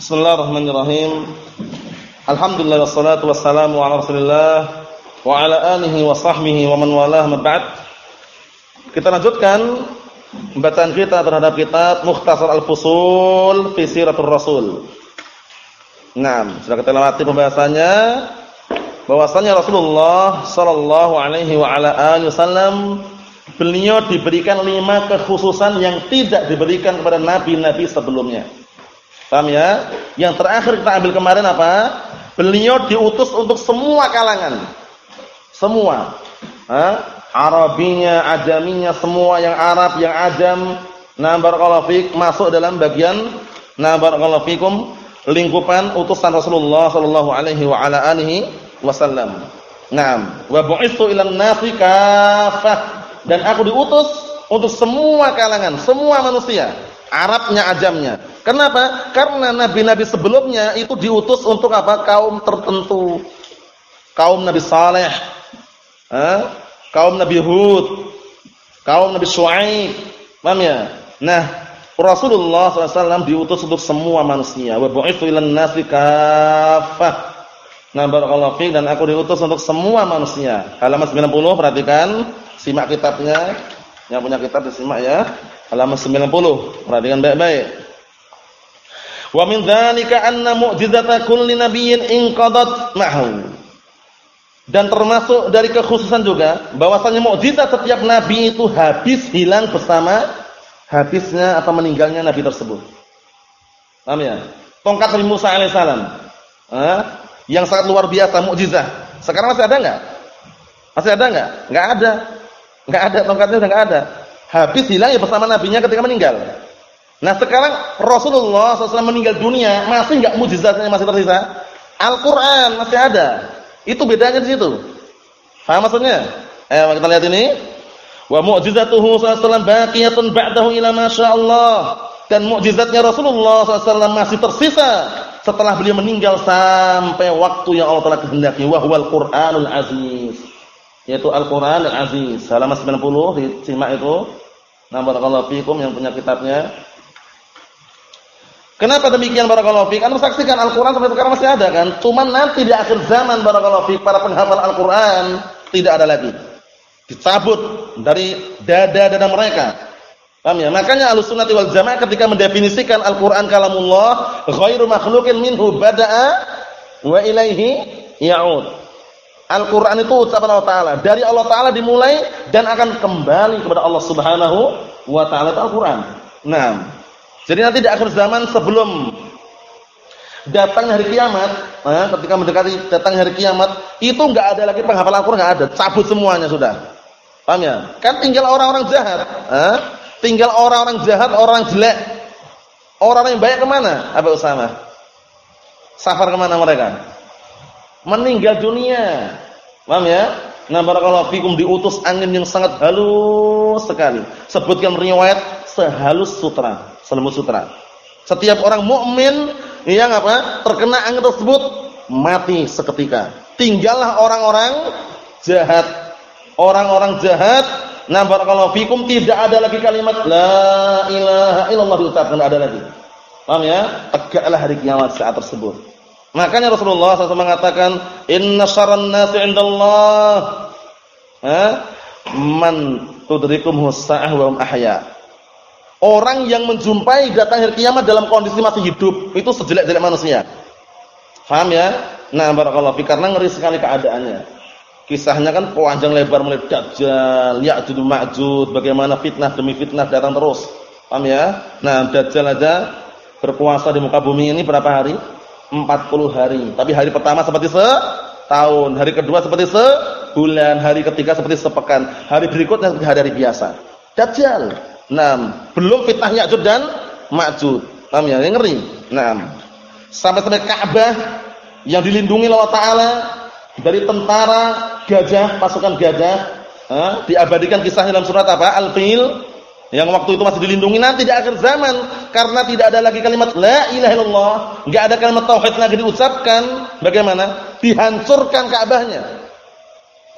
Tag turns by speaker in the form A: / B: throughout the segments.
A: Bismillahirrahmanirrahim. Alhamdulillah wassalatu wassalamu ala Rasulillah wa ala alihi wa sahbihi wa man walah ma ba'd. Kita lanjutkan bacaan kita terhadap kitab Mukhtasar Al-Fusul fi Siratul Rasul. Nah, sudah kita lewati pembahasannya bahwasanya Rasulullah sallallahu alaihi wa ala alihi wasallam beliau diberikan lima kekhususan yang tidak diberikan kepada nabi-nabi sebelumnya. Paham ya? Yang terakhir kita ambil kemarin apa? Beliau diutus untuk semua kalangan. Semua. Ha? Arabinya, ajaminya, semua yang Arab, yang ajam. Nah, barakallahu fik masuk dalam bagian nah barakallahu fikum lingkupan utusan Rasulullah sallallahu alaihi wa ala wasallam. Naam, wa bu'itsu ilan nasi kafah dan aku diutus untuk semua kalangan, semua manusia, Arabnya, ajamnya. Kenapa? Karena nabi-nabi sebelumnya itu diutus untuk apa? Kaum tertentu. Kaum Nabi Saleh, eh? kaum Nabi Hud, kaum Nabi Shu'aib. Paham ya? Nah, Rasulullah SAW diutus untuk semua manusia. Wa bu'itsu ilan nasi kafah. Nah, barakallahu dan aku diutus untuk semua manusia. Halaman 90 perhatikan, simak kitabnya. Yang punya kitab disimak ya. Halaman 90. Perhatikan baik-baik. Wa min dzalika anna mu'jizata kulli nabiyyin inqadat ma'hu. Dan termasuk dari kekhususan juga bahwasanya mukjizat setiap nabi itu habis hilang bersama habisnya atau meninggalnya nabi tersebut. Paham ya? Tongkat Nabi Musa alaihissalam. Eh, yang sangat luar biasa mukjizat. Sekarang masih ada enggak? Masih ada enggak? Enggak ada. Enggak ada tongkatnya sudah enggak ada. Habis hilang ya bersama nabinya ketika meninggal. Nah sekarang Rasulullah SAW meninggal dunia masih nggak mujizatnya masih tersisa? Al-Quran masih ada. Itu bedanya di situ. Faham maksudnya? Eh kita lihat ini. Wa mu'jizatuhu SAW baqiyatun ba'dahu ila Allah. Dan mukjizatnya Rasulullah SAW masih tersisa setelah beliau meninggal sampai waktu yang Allah Taala kehendaki. Wa huwal Qur'anul Aziz. Yaitu Al-Qur'an Al-Aziz. Halaman 90 disimak itu. Nah barakallahu fikum yang punya kitabnya. Kenapa demikian barakallahu fiik? Anda saksikan Al-Qur'an sampai sekarang masih ada kan? Cuman nanti di akhir zaman barakallahu fiik para penghafal Al-Qur'an tidak ada lagi. Dicabut dari dada-dada mereka. Paham ya? Makanya Ahlussunnah wal Jamaah ketika mendefinisikan Al-Qur'an kalamullah ghairu makhluqin minhu bada'a wa ilaihi ya'ud. Al-Qur'an itu ucapan Allah taala, dari Allah taala dimulai dan akan kembali kepada Allah Subhanahu wa taala Al-Qur'an. Nah, jadi nanti di akhir zaman sebelum datang hari kiamat, nah, ketika mendekati datang hari kiamat, itu enggak ada lagi penghafal Al-Qur'an enggak ada, cabut semuanya sudah. Paham ya? Kan tinggal orang-orang jahat, eh? Tinggal orang-orang jahat, orang jelek. Orang yang baik ke mana? Apa Usama? Safar ke mana mereka? Meninggal dunia. Paham ya? Nah, barakallahu fikum diutus angin yang sangat halus sekali. Sebutkan riwayat sehalus sutra selimut sutra. Setiap orang mukmin yang apa? terkena angin tersebut mati seketika. Tinggallah orang-orang jahat. Orang-orang jahat, nah barakallahu fikum tidak ada lagi kalimat la ilaha illallah diucapkan ada lagi. Paham ya? Tegaklah hari kiamat saat tersebut. Makanya Rasulullah SAW mengatakan, "Inna syarran nasi 'indallah." Ha? Man tudrikum husa'ah wa hum ahya. Orang yang menjumpai datang hari kiamat dalam kondisi masih hidup itu sejelek-jelek manusia. Paham ya? Nah, barakallahu fi karena ngeri sekali keadaannya. Kisahnya kan panjang lebar mulai Dajjal, Ya'juj Ma'juj, bagaimana fitnah demi fitnah datang terus. Paham ya? Nah, Dajjal aja berkuasa di muka bumi ini berapa hari? 40 hari. Tapi hari pertama seperti setahun, hari kedua seperti sebulan, hari ketiga seperti sepekan, hari berikutnya seperti hari-hari biasa. Dajjal Nah, belum fitnah Ya'juj dan Ma'juj. Paham ya? Ngeri. Nah, sampai-sampai Ka'bah yang dilindungi Allah Taala dari tentara gajah, pasukan gajah, eh, diabadikan kisahnya dalam surat apa? Al-Fil yang waktu itu masih dilindungi nanti di akhir zaman karena tidak ada lagi kalimat la ilaha illallah, enggak ada kalimat tauhid lagi diucapkan, bagaimana? Dihancurkan Ka'bahnya.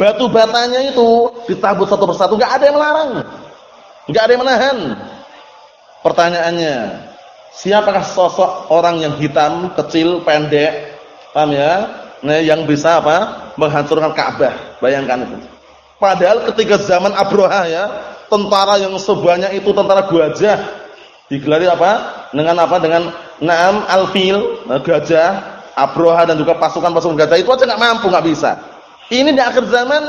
A: Batu batanya itu ditabut satu persatu, enggak ada yang melarang. Enggak ada yang menahan. Pertanyaannya, Siapakah sosok orang yang hitam, kecil, pendek? Paham ya? Nah, yang bisa apa? Menghancurkan Ka'bah. Bayangkan itu. Padahal ketika zaman Abroha ya, tentara yang sebanyak itu tentara gajah digelari apa? Dengan apa? Dengan Naam Alfil, nah, gajah, Abroha dan juga pasukan-pasukan gajah itu aja nggak mampu, nggak bisa. Ini di akhir zaman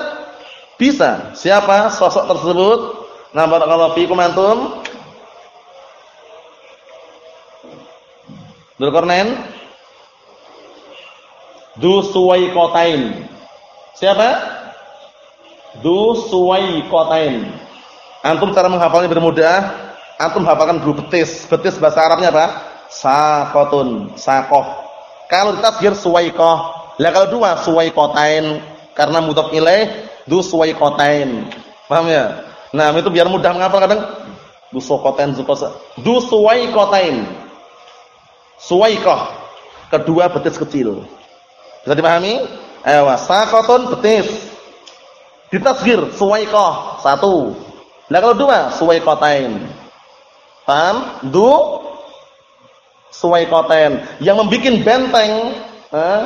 A: bisa. Siapa sosok tersebut? Nah, barakallahu fiikum antum. Dzulqarnain Du Suwaikotain. Siapa? Du Suwaikotain. Antum cara menghafalnya bermudah. Antum hafalkan dulu betis. Betis bahasa Arabnya apa? Sakotun, sakoh. Kalau ditasgir suwaikoh. Lah kalau dua suwaikotain karena mudhaf ilaih du suwaikotain. Paham ya? Nah, itu biar mudah menghafal kadang du suwaikotain du suwaikotain. Suwaikoh. Kedua betis kecil. Bisa dipahami? Ayo, sakotun betis. Ditasgir suwaikoh satu. Lah kalau dua suwaikotain. Paham? Du suwaikotain yang membuat benteng eh,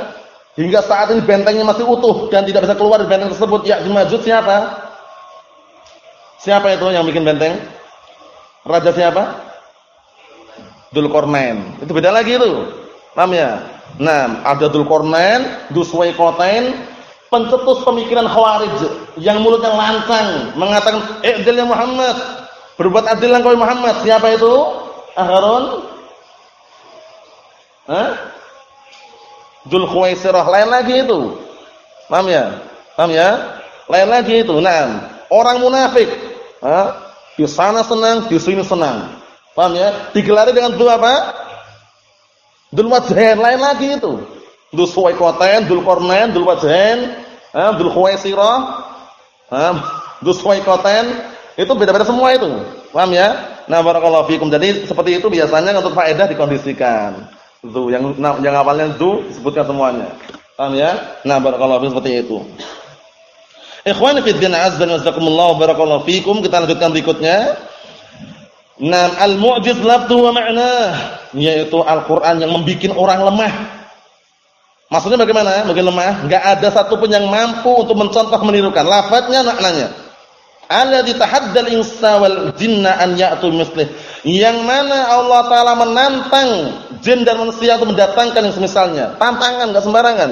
A: hingga saat ini bentengnya masih utuh dan tidak bisa keluar dari benteng tersebut. Ya Majud siapa? Siapa itu yang bikin benteng? Raja siapa? Dulkornain. Itu beda lagi itu. Paham ya? Nah, ada Dulkornain, Duswaikotain, pencetus pemikiran Khawarij yang mulutnya lancang mengatakan, "I'dil ya Muhammad." Berbuat adil engkau Muhammad. Siapa itu? Harun? Hah? Dzul Khuwaisirah. Lain lagi itu. Paham ya? Paham ya? Lain lagi itu. Nah, orang munafik. Hah? Di sana senang, di sini senang. Paham ya? Digelari dengan dua apa? Dul Wajhain. Lain lagi itu. Dul Suwaikotain, Dul Kornain, Dul Wajhain, Dul Khuwaisirah. Dul Suwaikotain itu beda-beda semua itu. Paham ya? Nah, barakallahu fikum. Jadi seperti itu biasanya untuk faedah dikondisikan. Zu yang yang awalnya zu disebutkan semuanya. Paham ya? Nah, barakallahu fikum seperti itu. Ikhwani fi din azza wa jazakumullah barakallahu fikum. Kita lanjutkan berikutnya. Nam al-mu'jiz lafdhu wa ma'nah, yaitu Al-Qur'an yang membuat orang lemah. Maksudnya bagaimana? Mungkin lemah? Enggak ada satu pun yang mampu untuk mencontoh menirukan lafadznya maknanya alladzi tahaddal insa wal jinna an ya'tu mislih yang mana Allah taala menantang jin dan manusia untuk mendatangkan yang semisalnya tantangan enggak sembarangan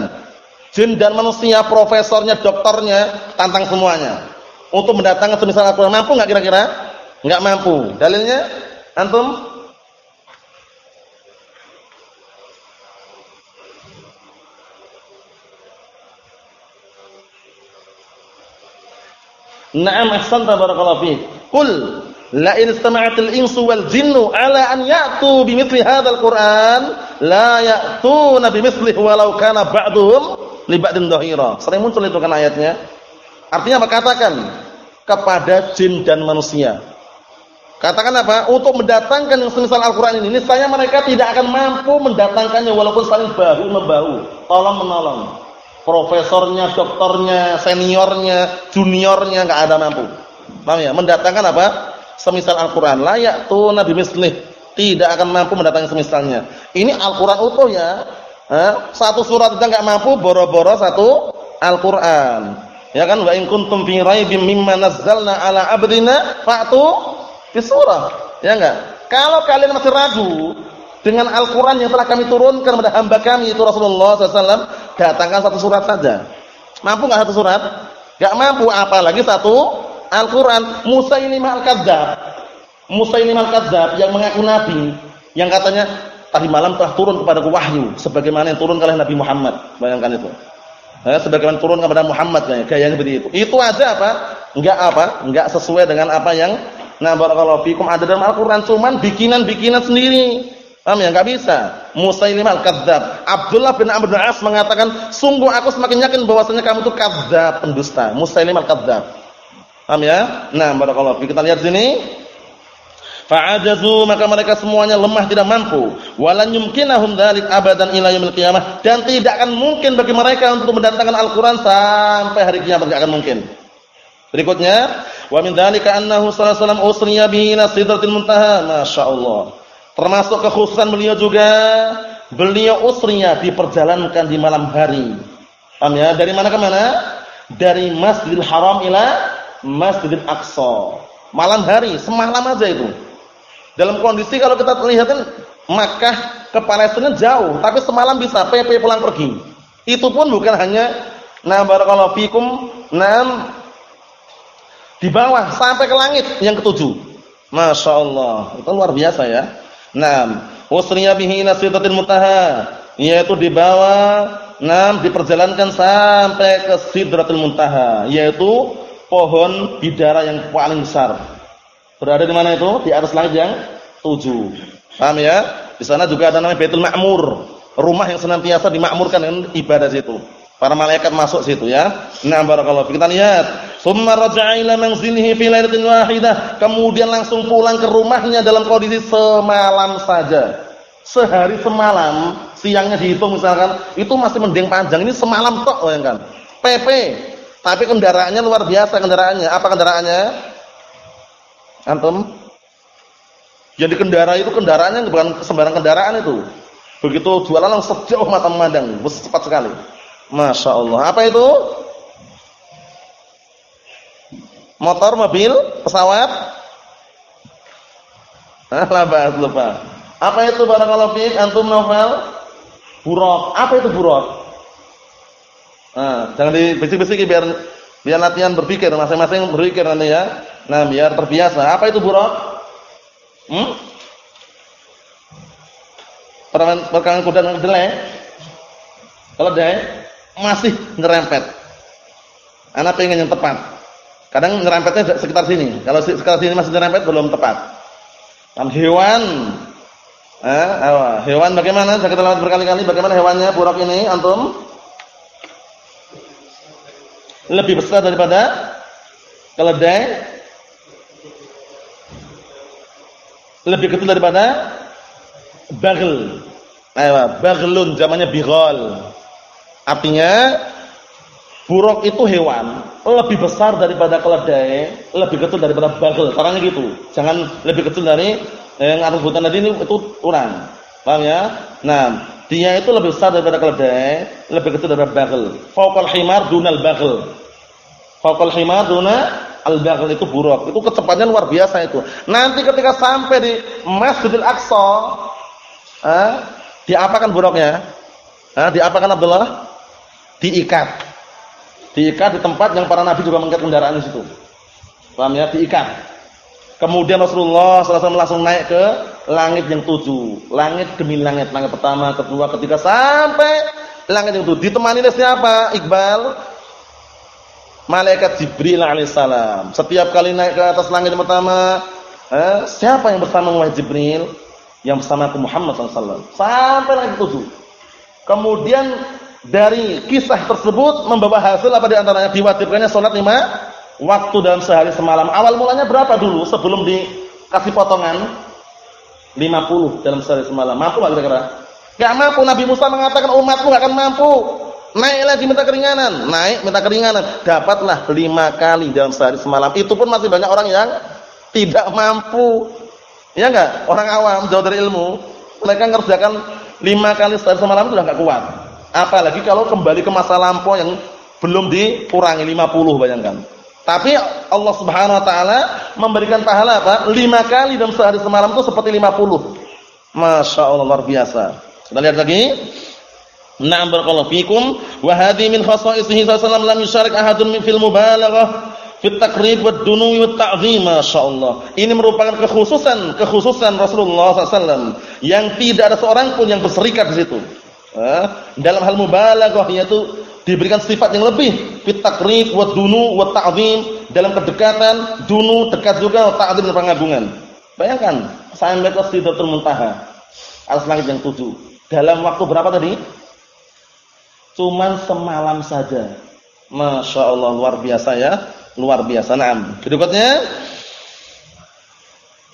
A: jin dan manusia profesornya dokternya tantang semuanya. Untuk mendatangkan semisal Al-Qur'an. Mampu enggak kira-kira? Enggak mampu. Dalilnya? Antum? Na'am ahsanta barakallahu fiik. Qul la in istama'atil insu wal jinnu ala an ya'tu bimithli hadzal Qur'an la ya'tuna bimithlihi walau kana ba'dhum li ba'din dhahira. Sering muncul itu kan ayatnya. Artinya apa? Katakan kepada jin dan manusia. Katakan apa? Untuk mendatangkan yang semisal Al-Qur'an ini, niscaya mereka tidak akan mampu mendatangkannya walaupun saling bahu membahu, tolong menolong profesornya, doktornya, seniornya, juniornya nggak ada mampu. Paham ya? Mendatangkan apa? Semisal Al-Qur'an, layak tuh nabi mislih, tidak akan mampu mendatangkan semisalnya. Ini Al-Qur'an utuh ya. Ha? Satu surat aja nggak mampu, boro-boro satu Al-Qur'an. Ya kan wa in kuntum fi raibim mimma nazzalna ala abdina fa'tu fi surah. Ya enggak? Kalau kalian masih ragu dengan Al-Qur'an yang telah kami turunkan kepada hamba kami itu Rasulullah SAW datangkan satu surat saja. Mampu nggak satu surat? Gak mampu, apalagi satu Al-Quran. Musa ini Al-Kadzab. Musa ini Al-Kadzab yang mengaku Nabi. Yang katanya tadi malam telah turun kepada wahyu. Sebagaimana yang turun oleh Nabi Muhammad. Bayangkan itu. Eh, sebagaimana turun kepada Muhammad kayaknya, gaya seperti itu. Itu aja apa? Enggak apa? Enggak sesuai dengan apa yang nah barakallahu fikum ada dalam Al-Qur'an cuman bikinan-bikinan sendiri. Paham ya? Enggak bisa. Musailimah al-kadzdzab. Abdullah bin Amr bin As mengatakan, "Sungguh aku semakin yakin bahwasanya kamu itu kadzdzab, pendusta." Musailimah al-kadzdzab. Paham ya? Nah, barakallahu fi. Kita lihat sini. Fa'ajazu maka mereka semuanya lemah tidak mampu. Walan yumkinahum dzalik abadan ila yaumil qiyamah dan tidak akan mungkin bagi mereka untuk mendatangkan Al-Qur'an sampai hari kiamat tidak akan mungkin. Berikutnya, wa min dzalika annahu sallallahu alaihi wasallam usriya bihi ila muntaha. Termasuk kekhususan beliau juga beliau usrinya diperjalankan di malam hari. Paham ya? Dari mana ke mana? Dari Masjidil Haram ila Masjidil Aqsa. Malam hari, semalam aja itu. Dalam kondisi kalau kita lihatin Makkah ke Palestina jauh, tapi semalam bisa PP pulang pergi. Itu pun bukan hanya nah barakallahu fikum, nam di bawah sampai ke langit yang ketujuh. Masya Allah, itu luar biasa ya. Nam, usriya bihi nasidatil muntaha, yaitu di bawah, nam diperjalankan sampai ke sidratul muntaha, yaitu pohon bidara yang paling besar. Berada di mana itu? Di atas langit yang tujuh. Paham ya? Di sana juga ada namanya Baitul Ma'mur, rumah yang senantiasa dimakmurkan dengan ibadah situ. Para malaikat masuk situ ya. Nah, barakallahu Kita lihat, summa raja'a ila manzilihi fi lailatin wahidah. Kemudian langsung pulang ke rumahnya dalam kondisi semalam saja. Sehari semalam, siangnya dihitung misalkan, itu masih mending panjang. Ini semalam tok bayangkan. PP. Tapi kendaraannya luar biasa kendaraannya. Apa kendaraannya? Antum? Yang dikendara itu kendaraannya bukan sembarang kendaraan itu. Begitu jualan langsung sejauh mata memandang, cepat sekali. Masya Allah. Apa itu? Motor, mobil, pesawat? Ah, labas, lupa. Apa itu barakallahu fiik antum novel? Buruk. Apa itu buruk? Nah, jangan dibisik-bisiki biar biar latihan berpikir masing-masing berpikir nanti ya. Nah, biar terbiasa. Apa itu buruk? Hmm? Perkara kuda dengan kedelai. Kalau dia masih nyerempet. Anak pengen yang tepat. Kadang nyerempetnya sekitar sini. Kalau sekitar sini masih nyerempet belum tepat. Am hewan. Eh, hewan bagaimana? Saya kita lihat berkali-kali bagaimana hewannya buruk ini antum? Lebih besar daripada keledai lebih kecil daripada bagel. Ayo, bagelun zamannya bighal. Artinya buruk itu hewan lebih besar daripada keledai, lebih kecil daripada bagel. Caranya gitu. Jangan lebih kecil dari yang eh, hutan tadi ini itu kurang. Paham ya? Nah, dia itu lebih besar daripada keledai, lebih kecil daripada bagel. Faqal himar dunal bagel. Faqal himar dunal Al-Baghl itu buruk. Itu kecepatannya luar biasa itu. Nanti ketika sampai di Masjidil Aqsa, eh, diapakan buruknya? Eh, diapakan Abdullah? Diikat. Diikat di tempat yang para nabi juga mengikat kendaraan di situ. Paham ya? Diikat. Kemudian Rasulullah SAW langsung naik ke langit yang tujuh. Langit demi langit. Langit pertama, kedua, ketiga, sampai langit yang tujuh. Ditemani oleh siapa? Iqbal malaikat Jibril alaihissalam. Setiap kali naik ke atas langit pertama, eh, siapa yang bersama wahai Jibril? Yang bersama aku Muhammad SAW. Sampai langit tujuh. Kemudian dari kisah tersebut membawa hasil apa di antaranya diwajibkannya sholat lima waktu dalam sehari semalam. Awal mulanya berapa dulu sebelum dikasih potongan? 50 dalam sehari semalam. Mampu nggak kira-kira? Gak mampu. Nabi Musa mengatakan umatmu gak akan mampu. Naik lagi minta keringanan, naik minta keringanan, dapatlah lima kali dalam sehari semalam. Itu pun masih banyak orang yang tidak mampu. Ya enggak? Orang awam jauh dari ilmu, mereka ngerjakan lima kali sehari semalam sudah enggak kuat. Apalagi kalau kembali ke masa lampau yang belum dikurangi 50 bayangkan. Tapi Allah Subhanahu wa taala memberikan pahala apa? Lima kali dalam sehari semalam itu seperti 50. Masya Allah luar biasa. Kita lihat lagi. Na'am barakallahu fikum wa hadhi min khasaisihi sallallahu lam yusyarik ahadun min fil mubalaghah fit taqrib wad dunuwi wat ta'zim masyaallah. Ini merupakan kekhususan kekhususan Rasulullah SAW yang tidak ada seorang pun yang berserikat di situ. Dalam hal mubalaghah yaitu diberikan sifat yang lebih fit taqrib wad dunu wat ta'zim dalam kedekatan, dunu dekat juga wat ta'zim pengagungan. Bayangkan sampai ke Sidratul Muntaha. Alas langit yang tujuh. Dalam waktu berapa tadi? Cuman semalam saja. Masya Allah luar biasa ya. Luar biasa. Naam. Berikutnya.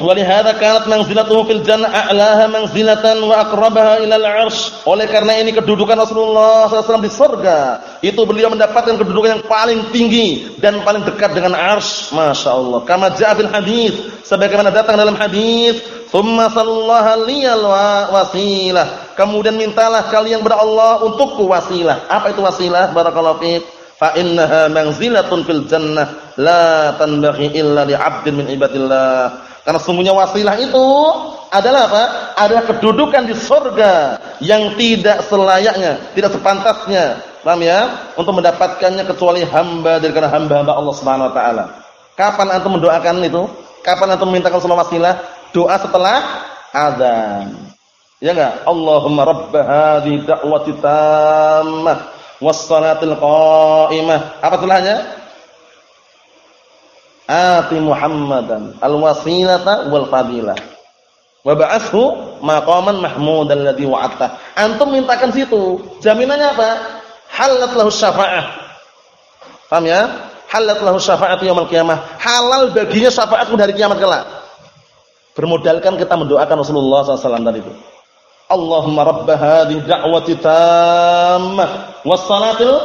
A: Walihada kanat manzilatuhu fil jannah a'laha manzilatan wa aqrabaha ilal arsh. Oleh karena ini kedudukan Rasulullah SAW di surga. Itu beliau mendapatkan kedudukan yang paling tinggi dan paling dekat dengan arsh. Masya Allah. Kama ja'abil hadis. Sebagaimana datang dalam hadis Tsumma sallallaha liyal wasilah. Kemudian mintalah kalian kepada Allah untukku wasilah. Apa itu wasilah? Barakallahu fiik. Fa innaha manzilatun fil jannah la tanbaghi illa li 'abdin min ibadillah. Karena sungguhnya wasilah itu adalah apa? Adalah kedudukan di surga yang tidak selayaknya, tidak sepantasnya. Paham ya? Untuk mendapatkannya kecuali hamba dari kana hamba-hamba Allah Subhanahu wa taala. Kapan antum mendoakan itu? Kapan antum memintakan salat wasilah? doa setelah azan. Ya enggak? Allahumma rabb hadhihi da'wati tammah was salatil qa'imah. Apa setelahnya? Ati Muhammadan al-wasilata wal fadilah. Wa ba'athu maqaman mahmudan alladhi wa'ata. Antum mintakan situ. Jaminannya apa? Halat lahu syafa'ah. Paham ya? Halat lahu syafa'atu yaumil qiyamah. Halal baginya syafaatku dari kiamat kelak. Bermodalkan kita mendoakan Rasulullah SAW tadi itu. Allahumma rabba hadhihi da'wati tammah was-salatil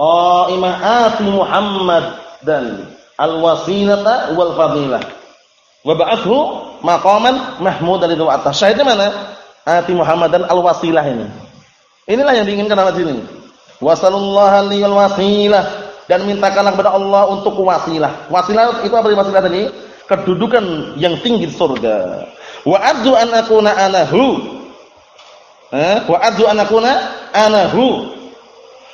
A: qa'imah ati Muhammad dan al-wasilata wal fadilah. Wa ba'athu maqaman mahmudan itu atas. Syahidnya mana? Ati Muhammad dan al-wasilah ini. Inilah yang diinginkan dalam ini. Wasallallahu liyal wasilah dan mintakanlah kepada Allah untuk wasilah. Wasilah itu apa wasilah tadi? kedudukan yang tinggi di surga. Wa adzu an akuna anahu. Wa adzu an akuna anahu.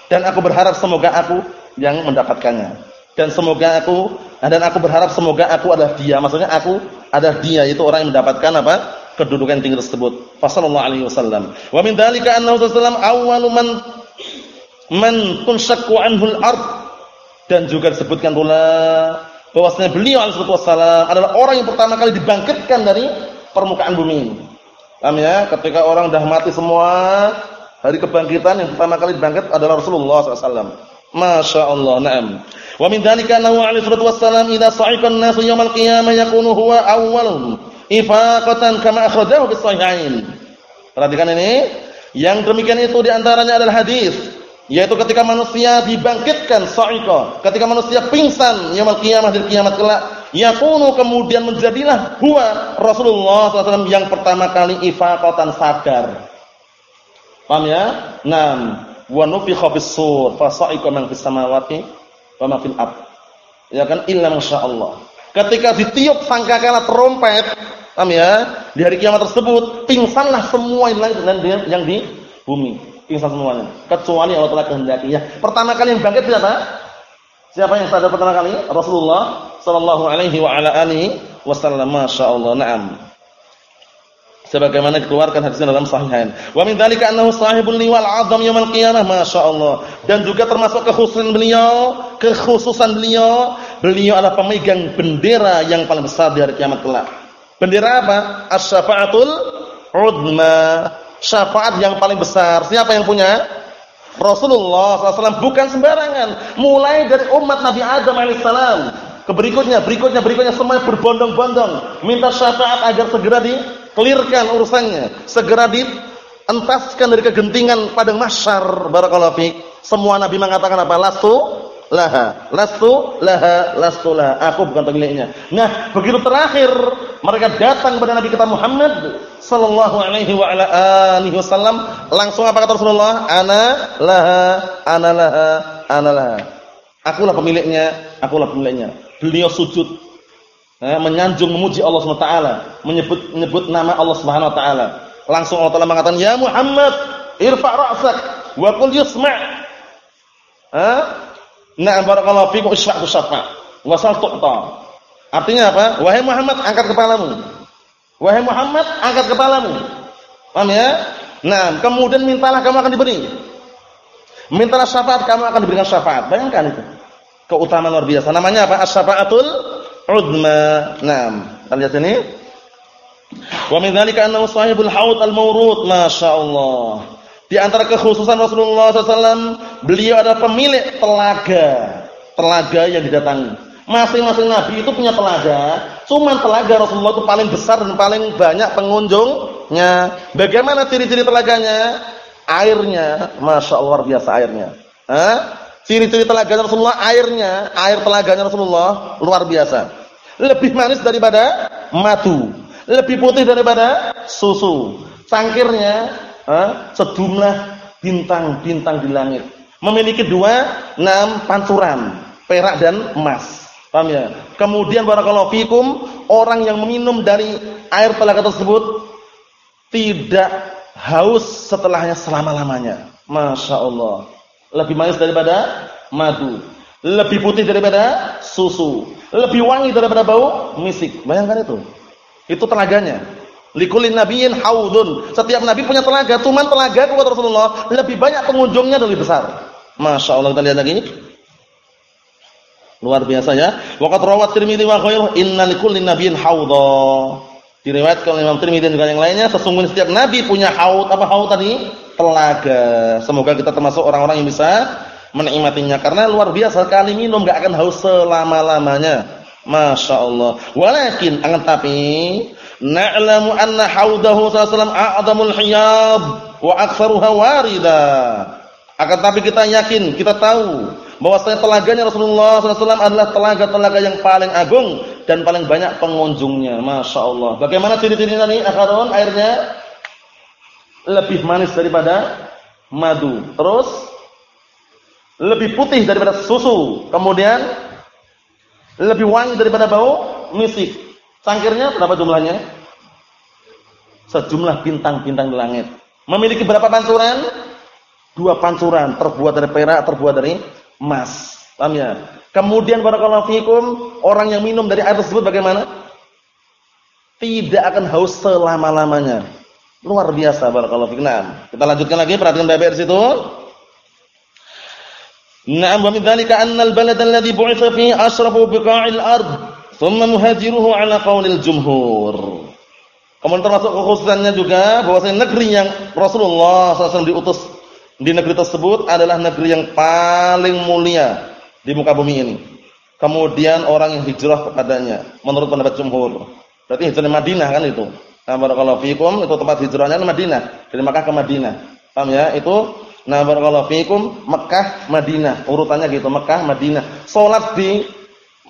A: Dan aku berharap semoga aku yang mendapatkannya. Dan semoga aku dan aku berharap semoga aku adalah dia. Maksudnya aku adalah dia itu orang yang mendapatkan apa? kedudukan tinggi tersebut. Fasallallahu alaihi wasallam. Wa min dzalika annahu sallallahu awwalu man man anhu al-ard dan juga disebutkan pula bahwasanya beliau alaihi wasallam adalah orang yang pertama kali dibangkitkan dari permukaan bumi. Paham ya? Ketika orang dah mati semua, hari kebangkitan yang pertama kali dibangkit adalah Rasulullah SAW. Masya Allah, na'am. Wa min dzalika annahu alaihi wasallam idza sa'iqa an-nasu yaumil qiyamah yakunu huwa awwaluhum ifaqatan kama akhrajahu bis sahihain. Perhatikan ini, yang demikian itu di antaranya adalah hadis yaitu ketika manusia dibangkitkan sa'iqa, ketika manusia pingsan yaumul qiyamah di kiamat kelak, yakunu kemudian menjadilah huwa Rasulullah SAW yang pertama kali ifaqatan sadar. Paham ya? Naam. Wa nufikha bis-sur fa sa'iqa man fis samawati wa ma fil ard. Ya kan illa masyaallah. Ketika ditiup sangkakala trompet, paham ya? Di hari kiamat tersebut pingsanlah semua yang yang di bumi pingsan semuanya kecuali Allah Taala kehendaki ya pertama kali yang bangkit siapa siapa yang sadar pertama kali Rasulullah sallallahu alaihi wa ala alihi wasallam. Masyaallah na'am. Sebagaimana dikeluarkan hadisnya dalam sahihain. Wa min dzalika annahu sahibul liwal 'azam yaumil qiyamah. Masyaallah. Dan juga termasuk kekhususan beliau kekhususan beliau beliau adalah pemegang bendera yang paling besar di hari kiamat kelak. Bendera apa? As-syafa'atul 'udma syafaat yang paling besar. Siapa yang punya? Rasulullah SAW bukan sembarangan. Mulai dari umat Nabi Adam alaihissalam ke berikutnya, berikutnya, berikutnya semua berbondong-bondong minta syafaat agar segera dikelirkan urusannya, segera dientaskan dari kegentingan padang mahsyar. Barakallahu fiik. Semua nabi mengatakan apa? Lastu laha, lastu laha, lastu laha. Aku bukan pemiliknya. Nah, begitu terakhir mereka datang kepada Nabi kita Muhammad sallallahu alaihi wa ala alihi wasallam langsung apa kata Rasulullah ana laha ana laha ana laha akulah pemiliknya akulah pemiliknya beliau sujud eh, menyanjung memuji Allah Subhanahu wa taala menyebut menyebut nama Allah Subhanahu wa taala langsung Allah taala mengatakan ya Muhammad irfa' ra'sak wa qul yusma' eh na'am barakallahu fikum isfa'tu syafa' wa sal tu'ta artinya apa wahai Muhammad angkat kepalamu Wahai Muhammad, angkat kepalamu. Paham ya? Nah, kemudian mintalah kamu akan diberi. Mintalah syafaat, kamu akan diberikan syafaat. Bayangkan itu. Keutamaan luar biasa. Namanya apa? As-syafaatul udma. Naam. Kita lihat sini. Wa min dzalika annahu sahibul haud al-mawrud. Masyaallah. Di antara kekhususan Rasulullah SAW, beliau adalah pemilik telaga. Telaga yang didatangi. Masing-masing nabi itu punya telaga, cuman telaga Rasulullah itu paling besar dan paling banyak pengunjungnya. Bagaimana ciri-ciri telaganya? Airnya, masya Allah luar biasa airnya. Ciri-ciri telaga Rasulullah airnya, air telaganya Rasulullah luar biasa. Lebih manis daripada madu, lebih putih daripada susu. Cangkirnya eh, sejumlah bintang-bintang di langit. Memiliki dua enam pancuran, perak dan emas. Paham ya? Kemudian barakallahu fikum, orang yang meminum dari air telaga tersebut tidak haus setelahnya selama-lamanya. Masya Allah. Lebih manis daripada madu. Lebih putih daripada susu. Lebih wangi daripada bau misik. Bayangkan itu. Itu tenaganya. Likulin nabiyin haudun. Setiap nabi punya telaga. Cuman telaga kata Rasulullah lebih banyak pengunjungnya lebih besar. Masya Allah kita lihat lagi. Luar biasa ya. Waqat rawat Tirmidzi wa ghairuhu inna likulli nabiyyin haudha. Diriwayatkan oleh Imam Tirmidzi dan juga yang lainnya sesungguhnya setiap nabi punya haud. Apa haud tadi? Telaga. Semoga kita termasuk orang-orang yang bisa menikmatinya karena luar biasa sekali minum enggak akan haus selama-lamanya. Masya Allah. Walakin akan tapi na'lamu anna haudahu sallallahu a'zamul hiyab wa aktsaruha warida. Akan tapi kita yakin, kita tahu bahwasanya telaganya Rasulullah SAW adalah telaga-telaga yang paling agung dan paling banyak pengunjungnya. Masya Allah. Bagaimana ciri-cirinya nih? Akharon airnya lebih manis daripada madu. Terus lebih putih daripada susu. Kemudian lebih wangi daripada bau misik. Cangkirnya berapa jumlahnya? Sejumlah bintang-bintang di langit. Memiliki berapa pancuran? Dua pancuran, terbuat dari perak, terbuat dari emas. Paham ya? Kemudian barakallahu fikum, orang yang minum dari air tersebut bagaimana? Tidak akan haus selama-lamanya. Luar biasa barakallahu. Nah, kita lanjutkan lagi, perhatikan baik-baik di situ. Na'am wa min dzalika anna al-balad alladhi bu'itha fihi ashrafu biqa'il ard, thumma muhajiruhu 'ala qaulil jumhur. Kemudian termasuk kekhususannya juga bahwasanya negeri yang Rasulullah SAW diutus di negeri tersebut adalah negeri yang paling mulia di muka bumi ini. Kemudian orang yang hijrah kepadanya menurut pendapat jumhur. Berarti hijrah Madinah kan itu. Nah, barakallahu fikum itu tempat hijrahnya Madinah, dari Makkah ke Madinah. Paham ya? Itu Nah barakallahu fikum Mekah Madinah urutannya gitu Mekah Madinah. Salat di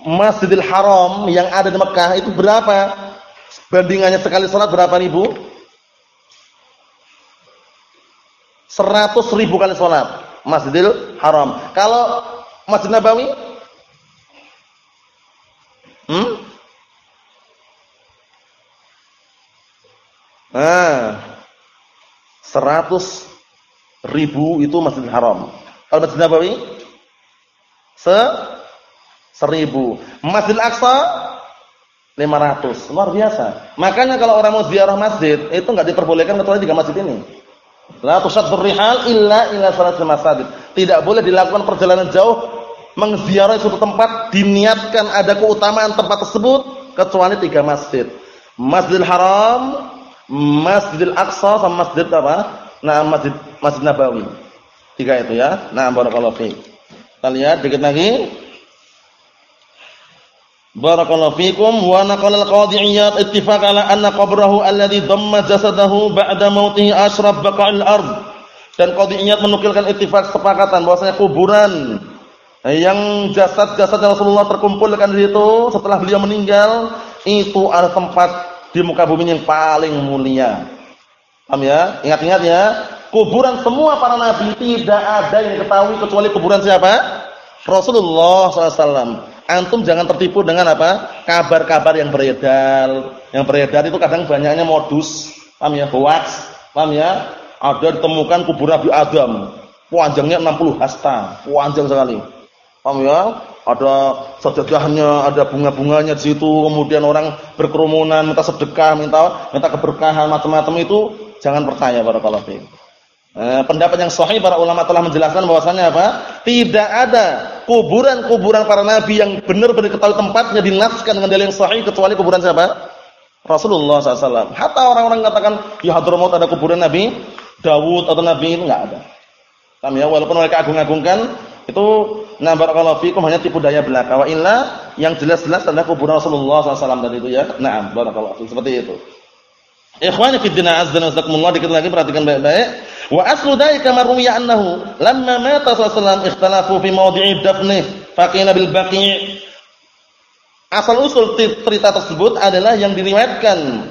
A: Masjidil Haram yang ada di Mekah itu berapa? Bandingannya sekali salat berapa ribu? 100 ribu kali salat Masjidil Haram. Kalau Masjid Nabawi? Hmm? Nah, 100 ribu itu Masjidil Haram. Kalau Masjid Nabawi se seribu. Masjidil Aqsa 500. Luar biasa. Makanya kalau orang mau ziarah masjid, itu enggak diperbolehkan kecuali tiga masjid ini. La tusaddur rihal illa ila salatil masajid. Tidak boleh dilakukan perjalanan jauh mengziarahi suatu tempat diniatkan ada keutamaan tempat tersebut kecuali tiga masjid. Masjidil Haram, Masjidil Aqsa sama Masjid apa? Nah, Masjid Masjid Nabawi. Tiga itu ya. Nah, barakallahu fi. Kita lihat dikit lagi. Barakallahu fikum wa naqala al-qadhi Iyad ittifaq ala anna qabrahu alladhi damma jasadahu ba'da mautihi ashrab baqa'il ard. Dan Qadhi Iyad menukilkan ittifaq sepakatan bahwasanya kuburan yang jasad-jasad Rasulullah terkumpulkan di situ setelah beliau meninggal itu adalah tempat di muka bumi yang paling mulia. Paham ya? Ingat-ingat ya, kuburan semua para nabi tidak ada yang diketahui kecuali kuburan siapa? Rasulullah SAW. Antum jangan tertipu dengan apa? Kabar-kabar yang beredar. Yang beredar itu kadang banyaknya modus, paham ya? Hoax, paham ya? Ada ditemukan kubur Nabi Adam, panjangnya 60 hasta, panjang sekali. Paham ya? Ada sejadahnya, ada bunga-bunganya di situ, kemudian orang berkerumunan minta sedekah, minta minta keberkahan macam-macam itu jangan percaya barakallahu fiik. Eh, pendapat yang sahih para ulama telah menjelaskan bahwasanya apa? Tidak ada kuburan-kuburan para nabi yang benar-benar ketahui tempatnya dinaskan dengan dalil yang sahih kecuali kuburan siapa? Rasulullah SAW. Hatta orang-orang katakan di Hadramaut ada kuburan Nabi Dawud atau Nabi itu enggak ada. Paham ya? Walaupun mereka agung-agungkan itu nah barakallahu fikum hanya tipu daya belaka. Wa illa yang jelas-jelas adalah kuburan Rasulullah SAW tadi itu ya. Nah, barakallahu fikum seperti itu. Ikhwani fi din azza wa jazakumullah dikit lagi perhatikan baik-baik. Wa aslu dzalika marwiya annahu lamma mata sallallahu ikhtalafu fi mawdi'i dafnih faqila bil baqi' Asal usul cerita tersebut adalah yang diriwayatkan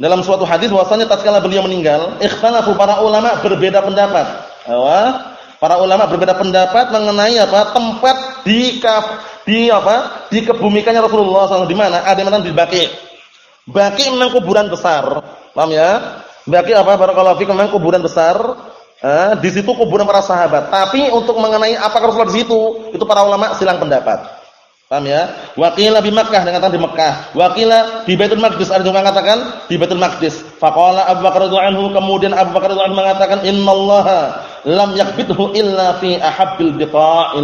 A: dalam suatu hadis bahwasanya tatkala beliau meninggal, ikhtalafu para ulama berbeda pendapat. Apa? Para ulama berbeda pendapat mengenai apa? tempat di di apa? dikebumikannya Rasulullah SAW di mana? Ada yang di Baqi. Baqi memang kuburan besar. Paham ya? Baqi apa? Barakallahu fikum memang kuburan besar. Eh, di situ kuburan para sahabat. Tapi untuk mengenai apakah Rasulullah di situ, itu para ulama silang pendapat. Paham ya? Wakila di Makkah dengan di Mekah. Wakila di Baitul Maqdis ada juga mengatakan di Baitul Maqdis. Faqala Abu Bakar radhiyallahu anhu kemudian Abu Bakar radhiyallahu anhu mengatakan innallaha lam yakbithu illa fi ahabbil biqa'.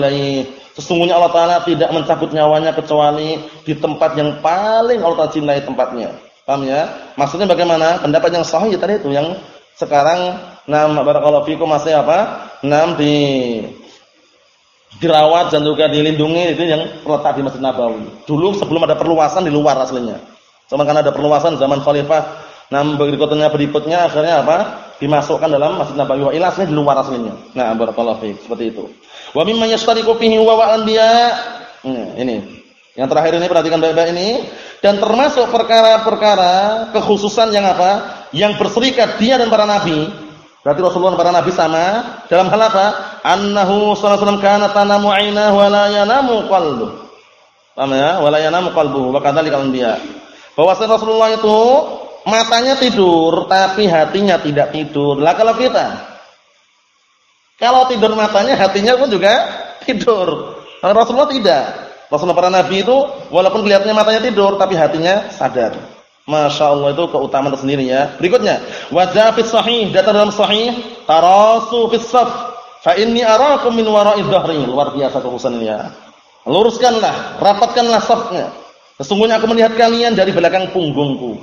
A: Sesungguhnya Allah taala tidak mencabut nyawanya kecuali di tempat yang paling Allah taala cintai tempatnya. Paham ya? Maksudnya bagaimana? Pendapat yang sahih tadi itu yang sekarang nam barakallahu fikum masih apa? Nam di dirawat dan juga dilindungi itu yang terletak di Masjid Nabawi. Dulu sebelum ada perluasan di luar aslinya. Cuma karena ada perluasan zaman Khalifah Nah, berikutnya berikutnya akhirnya apa? Dimasukkan dalam Masjid Nabawi wa ilasnya di luar aslinya. Nah, barakallahu fiik, seperti itu. Wa mimma yashtariku fihi wa anbiya. Hmm, ini. Yang terakhir ini perhatikan baik-baik ini dan termasuk perkara-perkara kekhususan yang apa? Yang berserikat dia dan para nabi Berarti Rasulullah dan para nabi sama dalam hal apa? Annahu sallallahu alaihi wasallam kana tanamu 'ainahu wa la yanamu qalbuhu. Paham ya? Wa la yanamu qalbuhu wa kadzalika anbiya. Bahwasanya Rasulullah itu matanya tidur tapi hatinya tidak tidur. Lah kalau kita kalau tidur matanya hatinya pun juga tidur. Rasulullah tidak. Rasulullah para nabi itu walaupun kelihatannya matanya tidur tapi hatinya sadar. Masya Allah itu keutamaan tersendiri ya. Berikutnya, wajah fis sahih, datang dalam sahih, tarasu fis saf, fa inni arakum min wara'i dhahri. Luar biasa kekhususan ini ya. Luruskanlah, rapatkanlah safnya. Sesungguhnya aku melihat kalian dari belakang punggungku.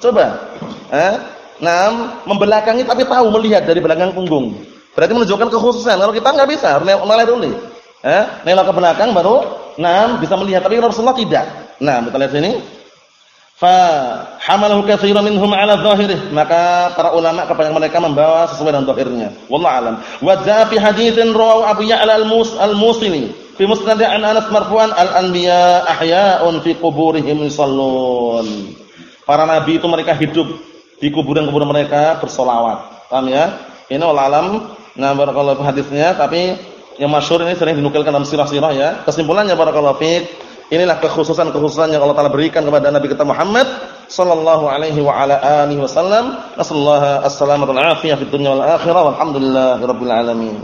A: Coba, eh, Nam, membelakangi tapi tahu melihat dari belakang punggung. Berarti menunjukkan kekhususan. Kalau kita nggak bisa, noleh dulu. Eh, noleh ke belakang baru Nam bisa melihat, tapi Rasulullah tidak. Nah, kita lihat sini. Fa hamalahu katsiran minhum ala dhahirih maka para ulama kepada mereka membawa sesuai dengan zahirnya. Wallahu alam. Wa fi haditsin rawahu Abu Ya'la al-Musili. Fi musnad an Anas marfu'an al-anbiya ahya'un fi quburihim yusallun para nabi itu mereka hidup di kuburan-kuburan mereka bersolawat paham ya ini alam nah barakallahu hadisnya tapi yang masyhur ini sering dinukilkan dalam sirah-sirah ya kesimpulannya barakallahu fiik Inilah kekhususan-kekhususan yang Allah Taala berikan kepada Nabi kita Muhammad sallallahu alaihi wa ala alihi wasallam. Nasallahu as-salamata afiyah fid dunya wal akhirah. Walhamdulillahirabbil alamin.